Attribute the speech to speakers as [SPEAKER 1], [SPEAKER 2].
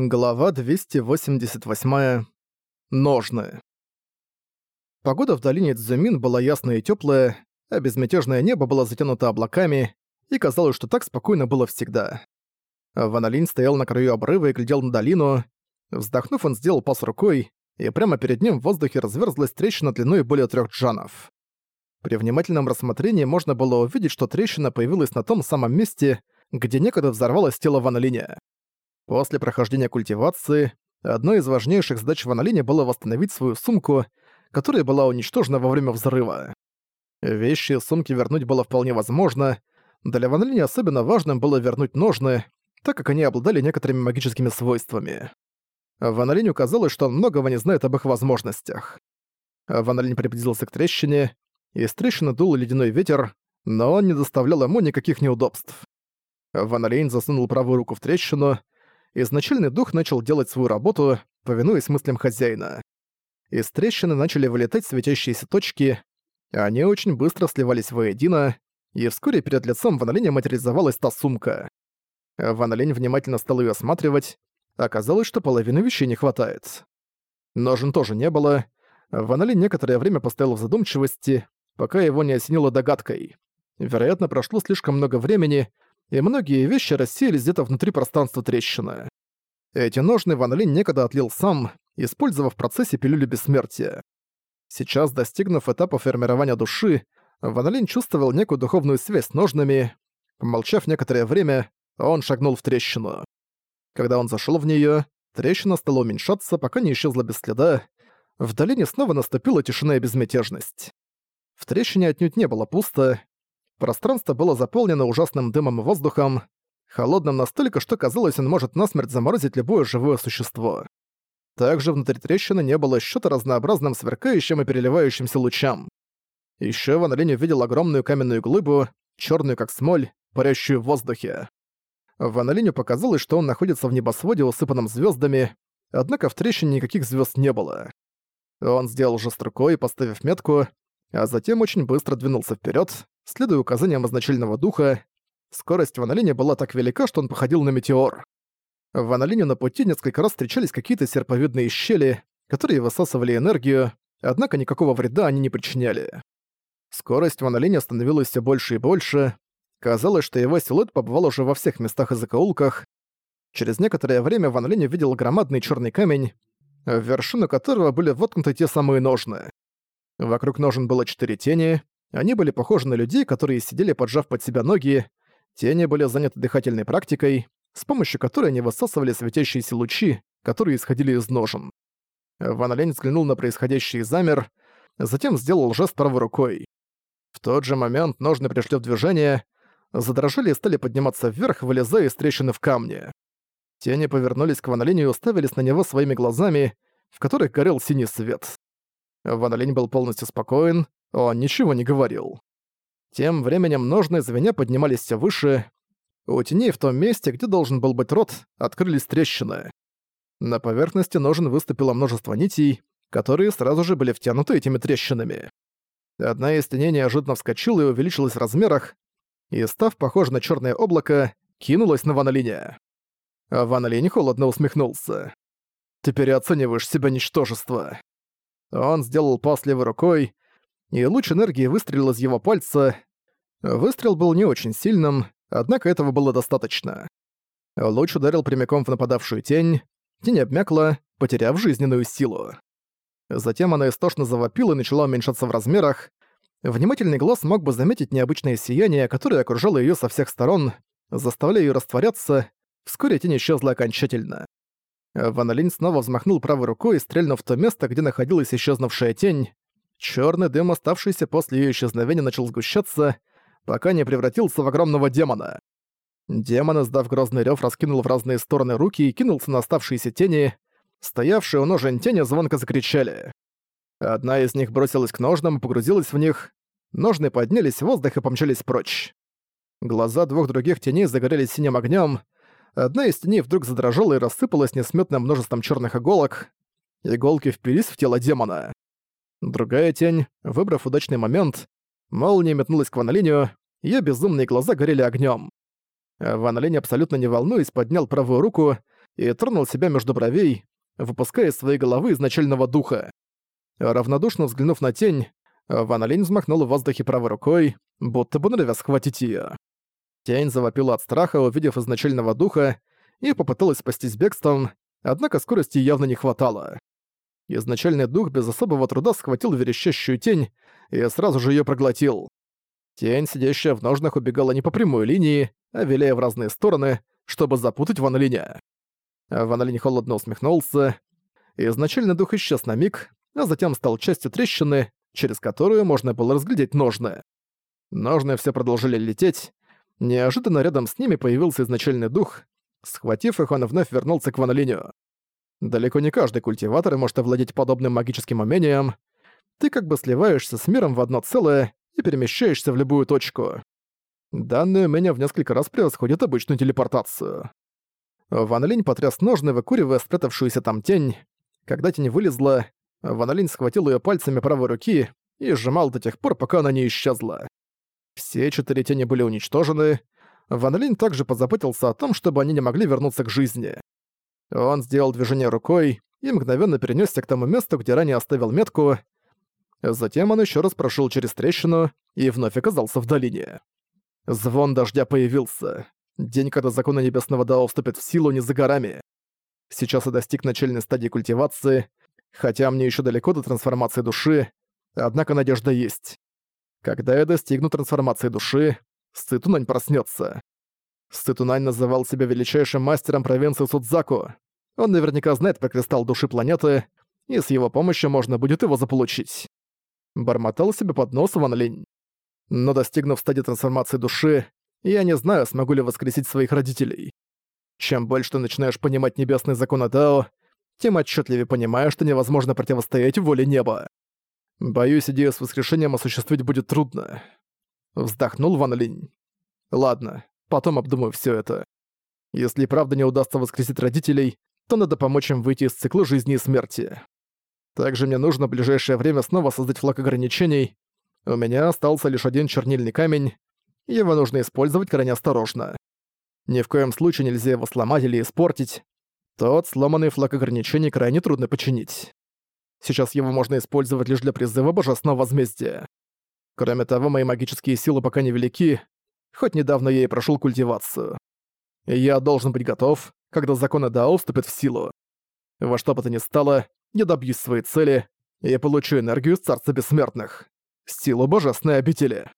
[SPEAKER 1] Глава 288. Ножны. Погода в долине Цзюмин была ясная и тёплая, а безмятежное небо было затянуто облаками, и казалось, что так спокойно было всегда. Ван Линь стоял на краю обрыва и глядел на долину. Вздохнув, он сделал пас рукой, и прямо перед ним в воздухе разверзлась трещина длиной более трех джанов. При внимательном рассмотрении можно было увидеть, что трещина появилась на том самом месте, где некогда взорвалось тело Ван Линя. После прохождения культивации, одной из важнейших задач в Аналине было восстановить свою сумку, которая была уничтожена во время взрыва. Вещи из сумки вернуть было вполне возможно, для Ван особенно важным было вернуть ножны, так как они обладали некоторыми магическими свойствами. Ван Линю казалось, что он многого не знает об их возможностях. Ван Линь приблизился к трещине, из трещины дул ледяной ветер, но он не доставлял ему никаких неудобств. Ван Линь засунул правую руку в трещину, изначальный дух начал делать свою работу, повинуясь мыслям хозяина. Из трещины начали вылетать светящиеся точки, они очень быстро сливались воедино, и вскоре перед лицом Ван материализовалась та сумка. Ван внимательно стал ее осматривать, оказалось, что половины вещей не хватает. Ножен тоже не было, Ван некоторое время постоял в задумчивости, пока его не осенило догадкой. Вероятно, прошло слишком много времени, и многие вещи рассеялись где-то внутри пространства трещины. Эти ножны Ван Линь некогда отлил сам, использовав в процессе пилюли бессмертия. Сейчас, достигнув этапа формирования души, Ван Линь чувствовал некую духовную связь с ножнами. Помолчав некоторое время, он шагнул в трещину. Когда он зашел в нее, трещина стала уменьшаться, пока не исчезла без следа. В долине снова наступила тишина и безмятежность. В трещине отнюдь не было пусто, Пространство было заполнено ужасным дымом и воздухом, холодным настолько, что казалось, он может насмерть заморозить любое живое существо. Также внутри трещины не было счета разнообразным сверкающим и переливающимся лучам. Ещё Ван Линь увидел огромную каменную глыбу, чёрную как смоль, парящую в воздухе. Ван Линю показалось, что он находится в небосводе, усыпанном звёздами, однако в трещине никаких звёзд не было. Он сделал жест рукой, поставив метку, а затем очень быстро двинулся вперёд, Следуя указаниям изначального духа, скорость в Аналине была так велика, что он походил на метеор. В Аналине на пути несколько раз встречались какие-то серповидные щели, которые высасывали энергию, однако никакого вреда они не причиняли. Скорость в Аналине становилась все больше и больше. Казалось, что его силуэт побывал уже во всех местах и закоулках. Через некоторое время Ван Линь увидел громадный черный камень, в вершину которого были воткнуты те самые ножны. Вокруг ножен было четыре тени, они были похожи на людей, которые сидели, поджав под себя ноги. Тени были заняты дыхательной практикой, с помощью которой они высасывали светящиеся лучи, которые исходили из ножен. Ван Лень взглянул на происходящее и замер, затем сделал жест правой рукой. В тот же момент ножны пришли в движение, задрожали и стали подниматься вверх, вылезая из трещины в камне. Тени повернулись к Ван Линю и уставились на него своими глазами, в которых горел синий свет. Ван Линь был полностью спокоен, он ничего не говорил. Тем временем ножны звеня поднимались все выше. У теней в том месте, где должен был быть рот, открылись трещины. На поверхности ножен выступило множество нитей, которые сразу же были втянуты этими трещинами. Одна из теней неожиданно вскочила и увеличилась в размерах, и, став похожа на черное облако, кинулась на Ван Линя. Линь холодно усмехнулся. «Ты переоцениваешь себя ничтожество». Он сделал пас левой рукой, и луч энергии выстрелил из его пальца. Выстрел был не очень сильным, однако этого было достаточно. Луч ударил прямиком в нападавшую тень, тень обмякла, потеряв жизненную силу. Затем она истошно завопила и начала уменьшаться в размерах. Внимательный глаз мог бы заметить необычное сияние, которое окружало её со всех сторон, заставляя её растворяться, вскоре тень исчезла окончательно. Ван Линь снова взмахнул правой рукой, стрельнув в то место, где находилась исчезнувшая тень. Черный дым, оставшийся после ее исчезновения, начал сгущаться, пока не превратился в огромного демона. Демон, издав грозный рев, раскинул в разные стороны руки и кинулся на оставшиеся тени. Стоявшие у ножен тени звонко закричали. Одна из них бросилась к ножнам и погрузилась в них. Ножны поднялись в воздух и помчались прочь. Глаза двух других теней загорелись синим огнем. Одна из теней вдруг задрожала и рассыпалась несметным множеством черных иголок. Иголки впились в тело демона. Другая тень, выбрав удачный момент, молния метнулась к Ван Линю, её безумные глаза горели огнём. Ван Линь, абсолютно не волнуясь, поднял правую руку и тронул себя между бровей, выпуская из своей головы изначального духа. Равнодушно взглянув на тень, Ван Линь взмахнул в воздухе правой рукой, будто бы норовя схватить её. Тень завопила от страха, увидев изначального духа, и попыталась спастись бегством, однако скорости явно не хватало. Изначальный дух без особого труда схватил верещащую тень и сразу же её проглотил. Тень, сидящая в ножнах, убегала не по прямой линии, а виляя в разные стороны, чтобы запутать Ван Линя. Ван Линь холодно усмехнулся. Изначальный дух исчез на миг, а затем стал частью трещины, через которую можно было разглядеть ножны. Ножны все продолжили лететь. Неожиданно рядом с ними появился изначальный дух. Схватив их, он вновь вернулся к Ван Линю. Далеко не каждый культиватор может овладеть подобным магическим умением. Ты как бы сливаешься с миром в одно целое и перемещаешься в любую точку. Данное умение в несколько раз превосходит обычную телепортацию. Ван Линь потряс ножны, выкуривая спрятавшуюся там тень. Когда тень вылезла, Ван Линь схватил ее пальцами правой руки и сжимал до тех пор, пока она не исчезла. Все четыре тени были уничтожены. Ван Линь также позаботился о том, чтобы они не могли вернуться к жизни. Он сделал движение рукой и мгновенно перенесся к тому месту, где ранее оставил метку. Затем он еще раз прошел через трещину и вновь оказался в долине. Звон дождя появился. День, когда законы Небесного Дао вступят в силу, не за горами. Сейчас я достиг начальной стадии культивации, хотя мне еще далеко до трансформации души, однако надежда есть. Когда я достигну трансформации души, Сцитунань проснется. Сцитунань называл себя величайшим мастером провинции Судзаку. Он наверняка знает про кристалл души планеты, и с его помощью можно будет его заполучить. Бормотал себе под нос Ван Линь. Но достигнув стадии трансформации души, я не знаю, смогу ли воскресить своих родителей. Чем больше ты начинаешь понимать небесные законы Дао, тем отчетливее понимаешь, что невозможно противостоять воле неба. Боюсь, идею с воскрешением осуществить будет трудно. Вздохнул Ван Линь. Ладно, Потом обдумаю все это. Если правда не удастся воскресить родителей, то надо помочь им выйти из цикла жизни и смерти. Также мне нужно в ближайшее время снова создать флаг ограничений. У меня остался лишь один чернильный камень. Его нужно использовать крайне осторожно. Ни в коем случае нельзя его сломать или испортить. Тот сломанный флаг ограничений крайне трудно починить. Сейчас его можно использовать лишь для призыва божественного возмездия. Кроме того, мои магические силы пока не велики, хоть недавно я и прошел культивацию. Я должен быть готов, когда законы Дао вступят в силу. Во что бы то ни стало, я добьюсь своей цели и получу энергию из Царства Бессмертных. Силу Божественной Обители.